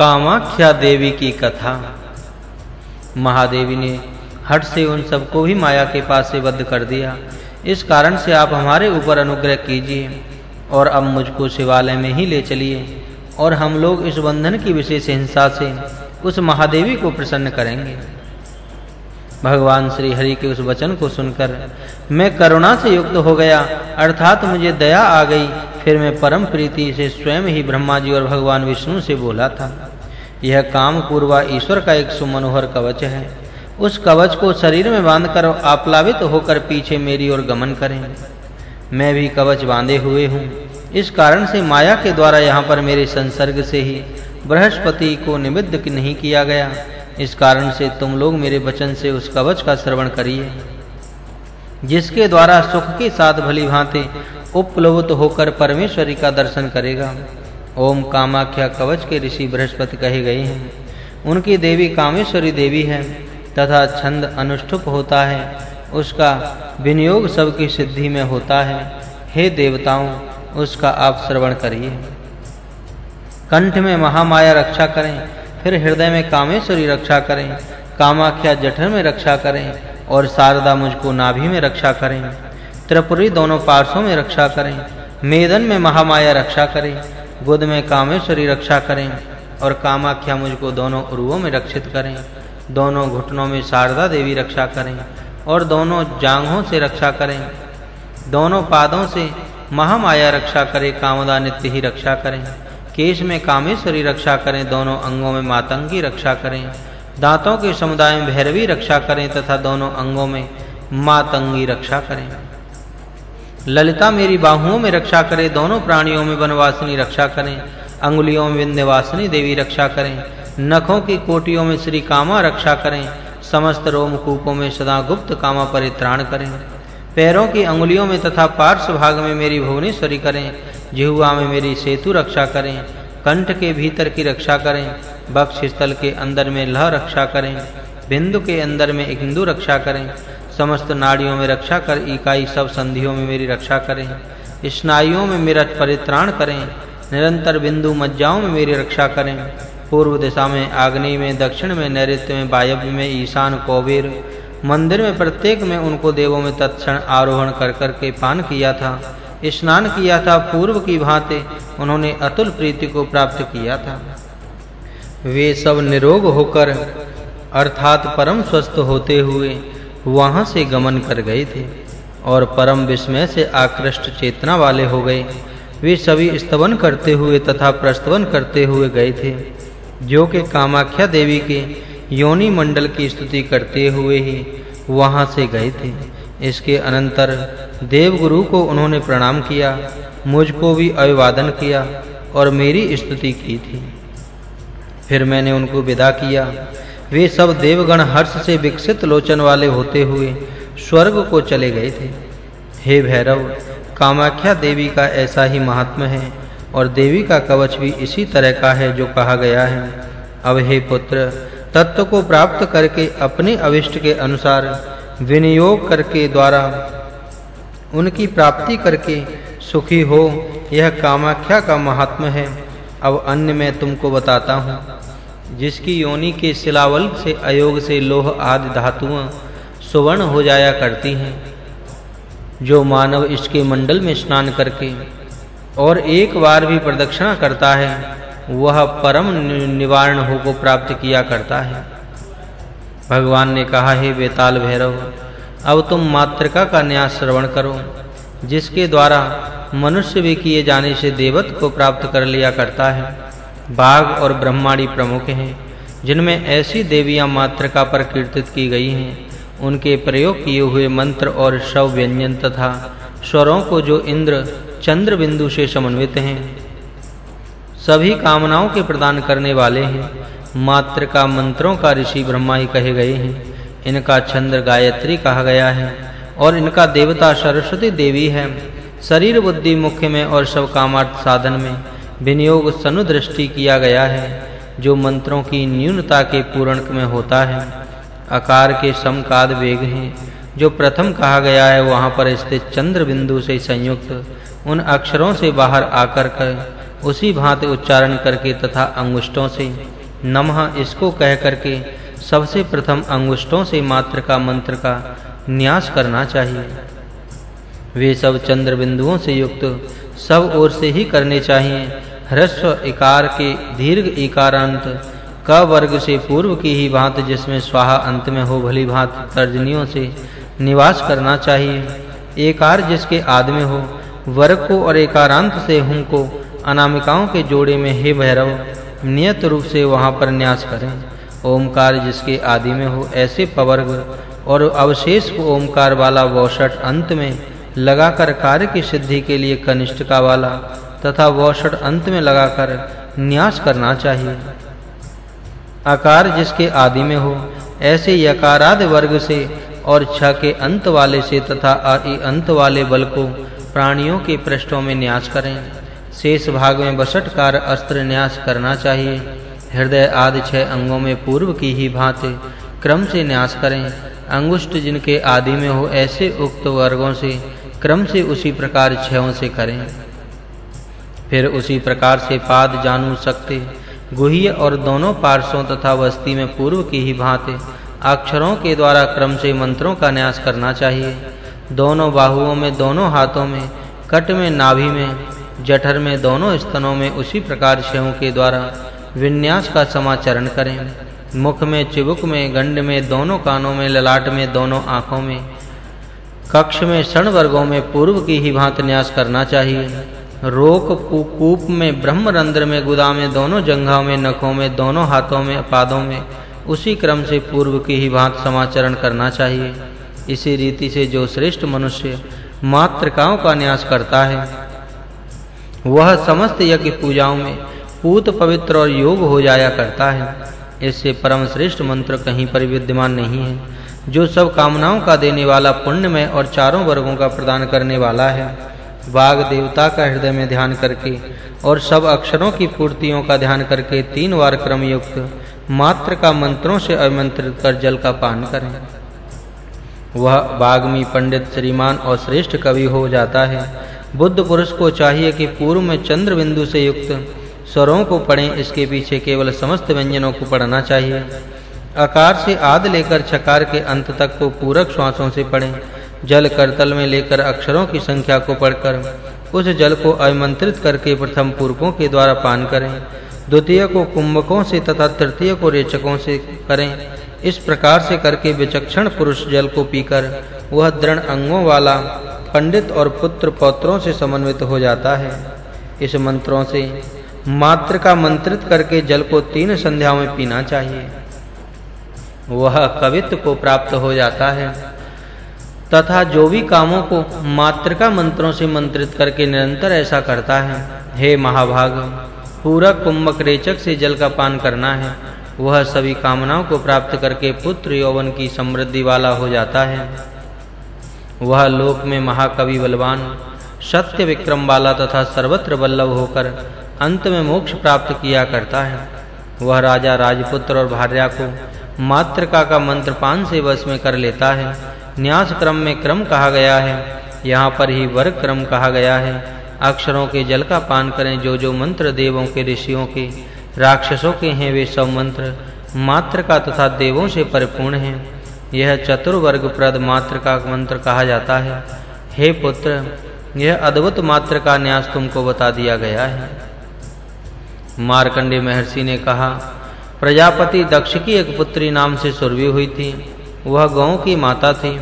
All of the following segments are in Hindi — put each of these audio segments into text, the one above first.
कामाख्या देवी की कथा। महादेवी ने हट से उन सबको भी माया के पास से बद्ध कर दिया। इस कारण से आप हमारे ऊपर अनुग्रह कीजिए और अब मुझको शिवालय में ही ले चलिए और हम लोग इस बंधन की विशेष हिंसा से उस महादेवी को प्रसन्न करेंगे। भगवान श्री हरि के उस वचन को सुनकर मैं करुणा से युक्त हो गया, अर्थात मुझे दया आ गई। फिर मैं परम प्रीति से स्वयं ही ब्रह्मा जी और भगवान विष्णु से बोला था यह काम पूर्वा ईश्वर का एक सुमनोहर कवच है। उस कवच को शरीर में बांधकर आप्लावित होकर पीछे मेरी ओर गमन करें मैं भी कवच बांधे हुए हूँ। इस कारण से माया के द्वारा यहाँ पर मेरे संसर्ग से ही बृहस्पति को निमित्त नहीं किया गया। इस कारण से तुम लोग मेरे वचन से उस कवच का श्रवण करिए। जिसके द्वारा सुख के साथ भली भांति उपलब्ध होकर परमेश्वरी का दर्शन करेगा। ओम कामाख्या कवच के ऋषि बृहस्पति कहे गए हैं। उनकी देवी कामेश्वरी देवी है तथा छंद अनुष्ठुप होता है। उसका विनियोग सबकी सिद्धि में होता है। हे देवताओं, उसका आप श्रवण करिए। कंठ में महामाया रक्षा करें, फिर हृदय में कामेश्वरी रक्षा करें, कामाख्या जठर में रक्षा करें और शारदा मुझको नाभि में रक्षा करें। त्रिपुरी दोनों पार्श्वों में रक्षा करें। मेदन में महामाया रक्षा करें। गोद में कामेश्वरी रक्षा करें और कामाख्या मुझको दोनों उरुओं में रक्षित करें। दोनों घुटनों में शारदा देवी रक्षा करें और दोनों जांघों से रक्षा करें। दोनों पादों से महामाया रक्षा करे, कामदा नित्य ही रक्षा करें। केश में कामेश्वरी रक्षा करें, दोनों अंगों में मातंगी रक्षा करें। दांतों के समुदाय में भैरवी रक्षा करें तथा दोनों अंगों में मातंगी रक्षा करें। ललिता मेरी बाहुओं में रक्षा करे, दोनों प्राणियों में वनवासिनी रक्षा करें, अंगुलियों में विंध्यवासिनी देवी रक्षा करें, नखों की कोटियों में श्री कामा रक्षा करें, समस्त रोमकूपों में सदा गुप्त कामा परित्राण करें, पैरों की अंगुलियों में तथा पार्श्व भाग में मेरी भुवनेश्वरी करें, जिह्वा में मेरी सेतु रक्षा करें, कंठ के भीतर की रक्षा करें, बक्ष स्थल के अंदर में लह रक्षा करें, बिंदु के अंदर में इंदु रक्षा करें समस्त नाड़ियों में रक्षा कर, इकाई सब संधियों में मेरी रक्षा करें। स्नायुओं में मेरा परित्राण करें। निरंतर बिंदु मज्जाओं में मेरी रक्षा करें। पूर्व दिशा में आग्नेय में, दक्षिण में, नैऋत्य में वायव्य में, ईशान, कोबीर। मंदिर में, प्रत्येक में, उनको देवों में तत्क्षण आरोहण कर कर के पान किया था। स्नान किया था, पूर्व की भांति, उन्होंने अतुल प्रीति को प्राप्त किया था। वे सब निरोग होकर, अर्थात परम स्वस्थ होते हुए वहाँ से गमन कर गए थे और परम विस्मय से आकृष्ट चेतना वाले हो गए। वे सभी स्तवन करते हुए तथा प्रस्तवन करते हुए गए थे। जो कि कामाख्या देवी के योनि मंडल की स्तुति करते हुए ही वहाँ से गए थे। इसके अनंतर देवगुरु को उन्होंने प्रणाम किया, मुझको भी अभिवादन किया और मेरी स्तुति की थी। फिर मैंने उनको विदा किया वे सब देवगण हर्ष से विकसित लोचन वाले होते हुए स्वर्ग को चले गए थे। हे भैरव, कामाख्या देवी का ऐसा ही महात्म है और देवी का कवच भी इसी तरह का है जो कहा गया है। अब हे पुत्र, तत्व को प्राप्त करके अपने अविष्ट के अनुसार विनियोग करके द्वारा उनकी प्राप्ति करके सुखी हो, यह कामाख्या का महात्म है। अब अन्य मैं तुमको बताता हूँ। जिसकी योनि के शिलावल से अयोग से लोह आदि धातुएँ सुवर्ण हो जाया करती हैं, जो मानव इसके मंडल में स्नान करके और एक बार भी प्रदक्षिणा करता है, वह परम निवारण हो को प्राप्त किया करता है। भगवान ने कहा, हे बेताल भैरव, अब तुम मातृका का न्यास श्रवण करो, जिसके द्वारा मनुष्य भी किए जाने से देवत को प्राप्त कर लिया करता है। बाघ और ब्रह्माणी प्रमुख हैं, जिनमें ऐसी देवियाँ मातृका पर कीर्तित की गई हैं। उनके प्रयोग किए हुए मंत्र और शव व्यंजन तथा स्वरों को जो इंद्र चंद्र बिंदु से समन्वित हैं, सभी कामनाओं के प्रदान करने वाले हैं। मातृका मंत्रों का ऋषि ब्रह्मा ही कहे गए हैं। इनका चंद्र गायत्री कहा गया है और इनका देवता सरस्वती देवी है। शरीर बुद्धि मुख्य में और सब कामार्थ साधन में विनियोग सनुदृष्टि किया गया है, जो मंत्रों की न्यूनता के पूर्ण में होता है। आकार के समकाद वेग हैं, जो प्रथम कहा गया है, वहाँ पर स्थित चंद्र बिंदु से संयुक्त, उन अक्षरों से बाहर आकर कर, उसी भांति उच्चारण करके तथा अंगुष्ठों से। नमः इसको कह करके सबसे प्रथम अंगुष्ठों से मात्र का मंत्र का न्यास करना चाहिए। वे सब चंद्र बिंदुओं से युक्त, सब ओर से ही करने चाहिए ह्रस्व इकार के दीर्घ इकारांत, क वर्ग से पूर्व की ही भांति जिसमें स्वाहा अंत में हो भली भांति तर्जनियों से निवास करना चाहिए। एकार जिसके आदि में हो, वर्ग को और एकारांत से हुम को अनामिकाओं के जोड़े में हे भैरव, नियत रूप से वहाँ पर न्यास करें। ओमकार जिसके आदि में हो ऐसे पवर्ग और अवशेष को ओमकार वाला वौषट अंत में लगाकर कार्य की सिद्धि के लिए कनिष्ठ का वाला तथा वौषट अंत में लगाकर न्यास करना चाहिए। आकार जिसके आदि में हो, ऐसे यकारादि वर्ग से और छ के अंत वाले से तथा अ अंत वाले बल को प्राणियों के पृष्ठों में न्यास करें। शेष भाग में बसटकार अस्त्र न्यास करना चाहिए। हृदय आदि छह अंगों में पूर्व की ही भांति क्रम से न्यास करें। अंगुष्ठ जिनके आदि में हो, ऐसे उक्त वर्गों से क्रम से उसी प्रकार छयों से करें। फिर उसी प्रकार से पाद जानू सकते। गुह्य और दोनों पार्श्वों तथा वस्ती में पूर्व की ही भांति अक्षरों के द्वारा क्रम से मंत्रों का न्यास करना चाहिए। दोनों बाहुओं में, दोनों हाथों में, कट में, नाभि में, जठर में, दोनों स्तनों में उसी प्रकार शयों के द्वारा विन्यास का समाचरण करें। मुख में चिबुक में, गंड में, दोनों कानों में, ललाट में, दोनों आँखों में, कक्ष में, क्षण वर्गों में पूर्व की ही भांति न्यास करना चाहिए। रोक कूप में, ब्रह्मरंध्र में गुदा में, दोनों जंघाओं में, नखों में, दोनों हाथों में, पादों में, उसी क्रम से पूर्व की ही भांति समाचरण करना चाहिए। इसी रीति से जो श्रेष्ठ मनुष्य मात्रकाओं का न्यास करता है, वह समस्त यज्ञ पूजाओं में पूत पवित्र और योग हो जाया करता है। इससे परम श्रेष्ठ मंत्र कहीं पर विद्यमान नहीं है। जो सब कामनाओं का देने वाला पुण्यमय और चारों वर्गों का प्रदान करने वाला है बाग देवता का हृदय में ध्यान करके और सब अक्षरों की पूर्तियों का ध्यान करके तीन बार क्रम युक्त मात्र का मंत्रों से अभिमंत्रित कर जल का पान करें। वह बागमी पंडित श्रीमान और श्रेष्ठ कवि हो जाता है। बुद्ध पुरुष को चाहिए कि पूर्व में चंद्र बिंदु से युक्त स्वरों को पढ़ें, इसके पीछे केवल समस्त व्यंजनों को पढ़ना चाहिए। आकार से आद लेकर छकार के अंत तक को पूरक श्वासों से पढ़ें। जल करतल में लेकर अक्षरों की संख्या को पढ़कर, उस जल को अभिमंत्रित करके प्रथम पूर्वकों के द्वारा पान करें, द्वितीय को कुंभकों से तथा तृतीय को रेचकों से करें। इस प्रकार से करके विचक्षण पुरुष जल को पीकर, वह दृढ़ अंगों वाला पंडित और पुत्र पौत्रों से समन्वित हो जाता है। इस मंत्रों से मात्र का मंत्रित करके जल को तीन संध्याओं में पीना चाहिए। वह कवित्व को प्राप्त हो जाता है। तथा जो भी कामों को मात्रका मंत्रों से मंत्रित करके निरंतर ऐसा करता है, हे महाभाग, पूरा कुंभक रेचक से जल का पान करना है। वह सभी कामनाओं को प्राप्त करके पुत्र यौवन की समृद्धि वाला हो जाता है। वह लोक में महाकवि बलवान, सत्य विक्रम वाला तथा सर्वत्र बल्लभ होकर अंत में मोक्ष प्राप्त किया करता है। वह राजा राजपुत्र और भार्या को मात्रका का मंत्र पान से वश में कर लेता है। न्यास क्रम में क्रम कहा गया है। यहाँ पर ही वर्ग क्रम कहा गया है। अक्षरों के जल का पान करें जो जो मंत्र देवों के ऋषियों के, राक्षसों के हैं वे सब मंत्र मात्र का तथा देवों से परिपूर्ण हैं। यह चतुर्वर्ग प्रद मात्र का मंत्र कहा जाता है। हे पुत्र, यह अद्भुत मात्र का न्यास तुमको बता दिया गया है। मार्कंडे महर्षि ने कहा, प्रजापति दक्ष की एक पुत्री नाम से सुरभि हुई थी। वह गौ की माता थी।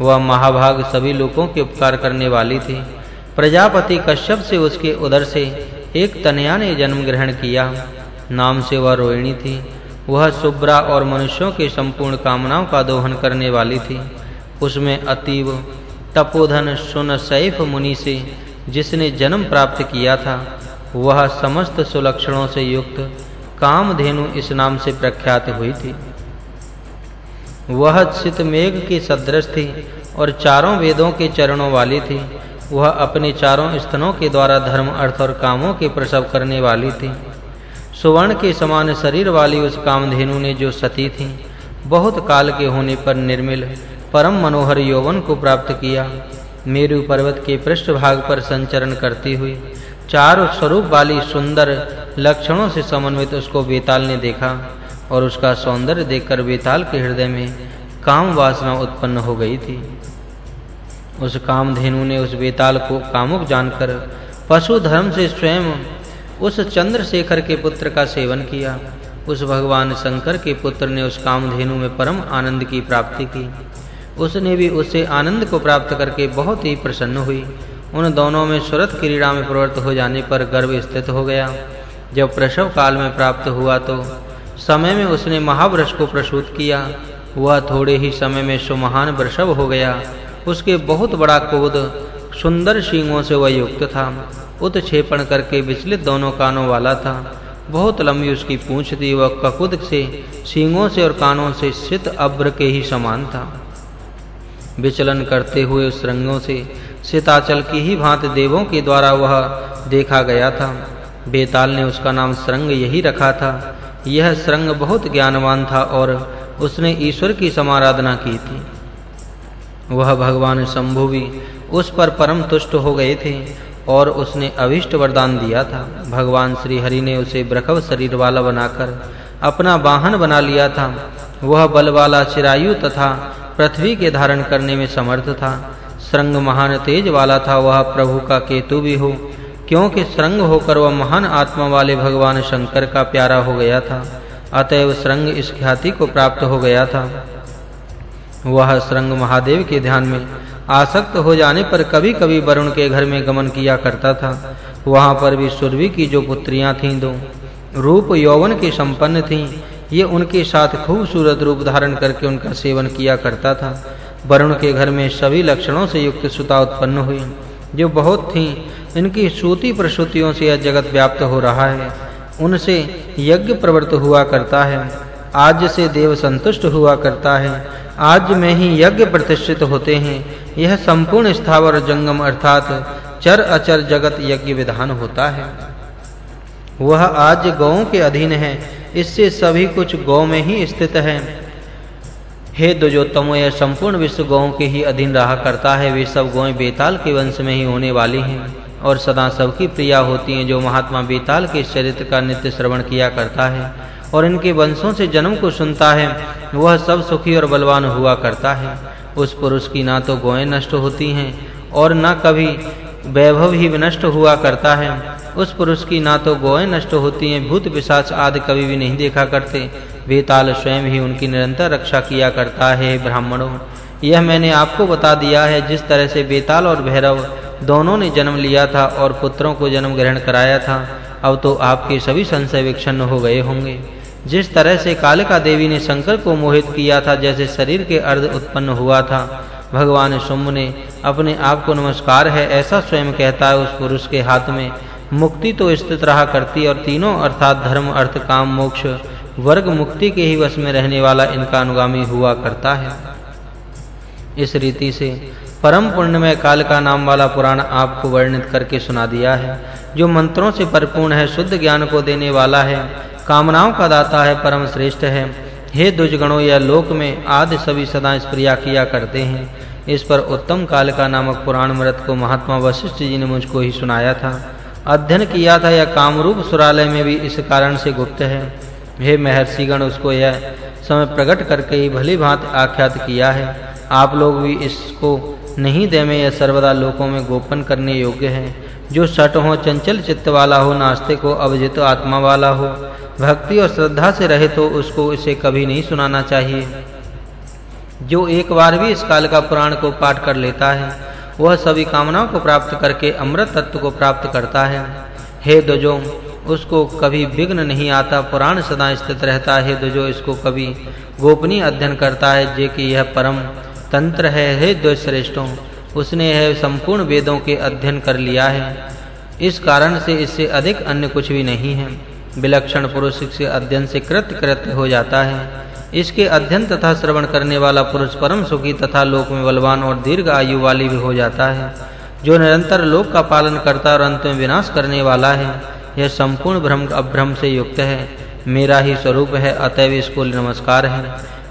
वह महाभाग सभी लोगों के उपकार करने वाली थी। प्रजापति कश्यप से उसके उदर से एक तनया ने जन्म ग्रहण किया। नाम से वह रोहिणी थी। वह सुब्रा और मनुष्यों के संपूर्ण कामनाओं का दोहन करने वाली थी। उसमें अतीव तपोधन सुन सैफ मुनि से जिसने जन्म प्राप्त किया था, वह समस्त सुलक्षणों से युक्त कामधेनु इस नाम से प्रख्यात हुई थी। वह चित मेघ की सदृश थी और चारों वेदों के चरणों वाली थी। वह अपने चारों स्तनों के द्वारा धर्म, अर्थ और कामों के प्रसव करने वाली थी। सुवर्ण के समान शरीर वाली उस कामधेनु ने जो सती थी, बहुत काल के होने पर निर्मल, परम मनोहर यौवन को प्राप्त किया। मेरु पर्वत के पृष्ठभाग पर संचरण करती हुई, चार स्वरूप वाली सुंदर लक्षणों से समन्वित उसको बेताल ने देखा। और उसका सौंदर्य देखकर बेताल के हृदय में काम वासना उत्पन्न हो गई थी। उस कामधेनु ने उस बेताल को कामुक जानकर पशु धर्म से स्वयं उस चंद्रशेखर के पुत्र का सेवन किया। उस भगवान शंकर के पुत्र ने उस कामधेनु में परम आनंद की प्राप्ति की। उसने भी उससे आनंद को प्राप्त करके बहुत ही प्रसन्न हुई। उन दोनों में सुरत क्रीड़ा में प्रवृत्त हो जाने पर गर्भ स्थित हो गया। जब प्रसव काल में प्राप्त हुआ तो समय में उसने महावृष को प्रसूत किया। वह थोड़े ही समय में सुमहान वृषभ हो गया। उसके बहुत बड़ा कोद सुंदर सींगों से वह युक्त था। उत्क्षेपण करके विचलित दोनों कानों वाला था। बहुत लंबी उसकी पूंछ थी। वह ककुद से, सींगों से और कानों से सित अब्र के ही समान था। विचलन करते हुए उस रंगों से सिताचल की ही भांति देवों के द्वारा वह देखा गया था। बेताल ने उसका नाम श्रृंग यही रखा था। यह श्रृंग बहुत ज्ञानवान था और उसने ईश्वर की समाराधना की थी। वह भगवान शंभु भी उस पर परम तुष्ट हो गए थे और उसने अविष्ट वरदान दिया था। भगवान श्री हरि ने उसे ब्रखव शरीर वाला बनाकर अपना वाहन बना लिया था। वह बल वाला चिरायु तथा पृथ्वी के धारण करने में समर्थ था। श्रृंग महान तेज वाला था। वह प्रभु का केतु भी हो क्योंकि श्रृंग होकर वह महान आत्मा वाले भगवान शंकर का प्यारा हो गया था, अतएव श्रृंग इस ख्याति को प्राप्त हो गया था। वह श्रृंग महादेव के ध्यान में आसक्त हो जाने पर कभी-कभी वरुण के घर में गमन किया करता था। वहाँ पर भी सुरभि की जो पुत्रियाँ थीं दो, रूप यौवन के संपन्न थीं, ये उनके साथ खूबसूरत रूप धारण करके उनका सेवन किया करता था। वरुण के घर में सभी लक्षणों से युक्त सुता उत्पन्न हुई, जो बहुत थीं इनकी श्रुति प्रसूतियों से यह जगत व्याप्त हो रहा है। उनसे यज्ञ प्रवृत्त हुआ करता है। आज से देव संतुष्ट हुआ करता है। आज में ही यज्ञ प्रतिष्ठित होते हैं। यह संपूर्ण स्थावर जंगम अर्थात चर अचर जगत यज्ञ विधान होता है। वह आज गौओं के अधीन है। इससे सभी कुछ गौ में ही स्थित है। हे दुजोतमो यह संपूर्ण विश्व गौओं के ही अधीन रहा करता है। वे सब गौएँ बेताल के वंश में ही होने वाली हैं। और सदा सबकी प्रिया होती हैं, जो महात्मा बेताल के चरित्र का नित्य श्रवण किया करता है और इनके वंशों से जन्म को सुनता है, वह सब सुखी और बलवान हुआ करता है। उस पुरुष की ना तो गोएँ नष्ट होती हैं और ना कभी वैभव ही विनष्ट हुआ करता है। उस पुरुष की ना तो गोएँ नष्ट होती हैं, भूत पिशाच आदि कभी भी नहीं देखा करते। बेताल स्वयं ही उनकी निरंतर रक्षा किया करता है, ब्राह्मणों। यह मैंने आपको बता दिया है, जिस तरह से बेताल और भैरव दोनों ने जन्म लिया था और पुत्रों को जन्म ग्रहण कराया था। अब तो आपके सभी संशय विक्षण हो गए होंगे। जिस तरह से कालिका देवी ने शंकर को मोहित किया था, जैसे शरीर के अर्ध उत्पन्न हुआ था, भगवान शुंभ ने अपने आप को नमस्कार है, ऐसा स्वयं कहता है उस पुरुष के हाथ में। मुक्ति तो स्थित रहा करती और तीनों अर्थात धर्म, अर्थ, काम, मोक्ष, वर्ग, मुक्ति के ही वश में रहने वाला इनका अनुगामी हुआ करता है। इस रीति से परम पुण्यमय काल का नाम वाला पुराण आपको वर्णित करके सुना दिया है, जो मंत्रों से परिपूर्ण है, शुद्ध ज्ञान को देने वाला है, कामनाओं का दाता है, परम श्रेष्ठ है। हे दुजगणों यह लोक में आदि सभी सदा इस प्रिया किया करते हैं। इस पर उत्तम काल का नामक पुराण मृत को महात्मा वशिष्ठ जी ने मुझको ही सुनाया था। अध्ययन किया था यह कामरूप सुरालय में भी इस कारण से गुप्त है। हे महर्षिगण, उसको यह समय प्रकट करके ही भली भांति आख्यात किया है। आप लोग भी इसको नहीं दे में यह सर्वदा लोकों में गोपन करने योग्य है। जो सट हो, चंचल चित्त वाला हो, नास्तिक हो, अवजित आत्मा वाला हो, भक्ति और श्रद्धा से रहे तो उसको इसे कभी नहीं सुनाना चाहिए। जो एक बार भी इस काल का पुराण को पाठ कर लेता है, वह सभी कामनाओं को प्राप्त करके अमृत तत्व को प्राप्त करता है। हे दजो उसको कभी विघ्न नहीं आता, पुराण सदा स्थित रहता है। दजो इसको कभी गोपनीय अध्ययन करता है, जे कि यह परम तंत्र है, हे द्वै श्रेष्ठों उसने यह संपूर्ण वेदों के अध्ययन कर लिया है। इस कारण से इससे अधिक अन्य कुछ भी नहीं है। विलक्षण पुरुष के अध्ययन से कृत कृत हो जाता है। इसके अध्ययन तथा श्रवण करने वाला पुरुष परम सुखी तथा लोक में बलवान और दीर्घ आयु वाली भी हो जाता है। जो निरंतर लोक का पालन करता और अंत में विनाश करने वाला है, यह संपूर्ण भ्रम अभ्रम से युक्त है। मेरा ही स्वरूप है, अतएव इसको नमस्कार है।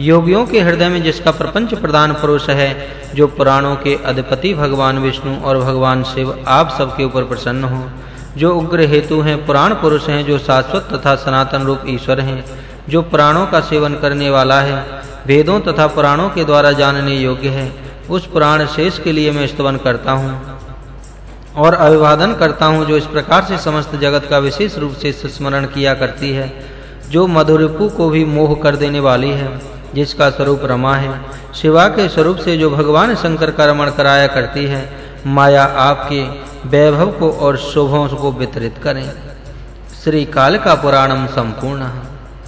योगियों के हृदय में जिसका प्रपंच प्रधान पुरुष है, जो पुराणों के अधिपति भगवान विष्णु और भगवान शिव आप सबके ऊपर प्रसन्न हो, जो उग्र हेतु हैं, पुराण पुरुष हैं, जो शाश्वत तथा सनातन रूप ईश्वर हैं, जो प्राणों का सेवन करने वाला है, वेदों तथा पुराणों के द्वारा जानने योग्य है, उस पुराण शेष के लिए मैं स्तवन करता हूँ। और अभिवादन करता हूँ, जो इस प्रकार से समस्त जगत का विशेष रूप से स्मरण किया करती है, जो मधुरिपु को भी मोह कर देने वाली है। जिसका स्वरूप रमा है, शिवा के स्वरूप से जो भगवान शंकर का रमण कराया करती है, माया आपके वैभव को और शोभों को वितरित करें। श्री काल का पुराणम संपूर्ण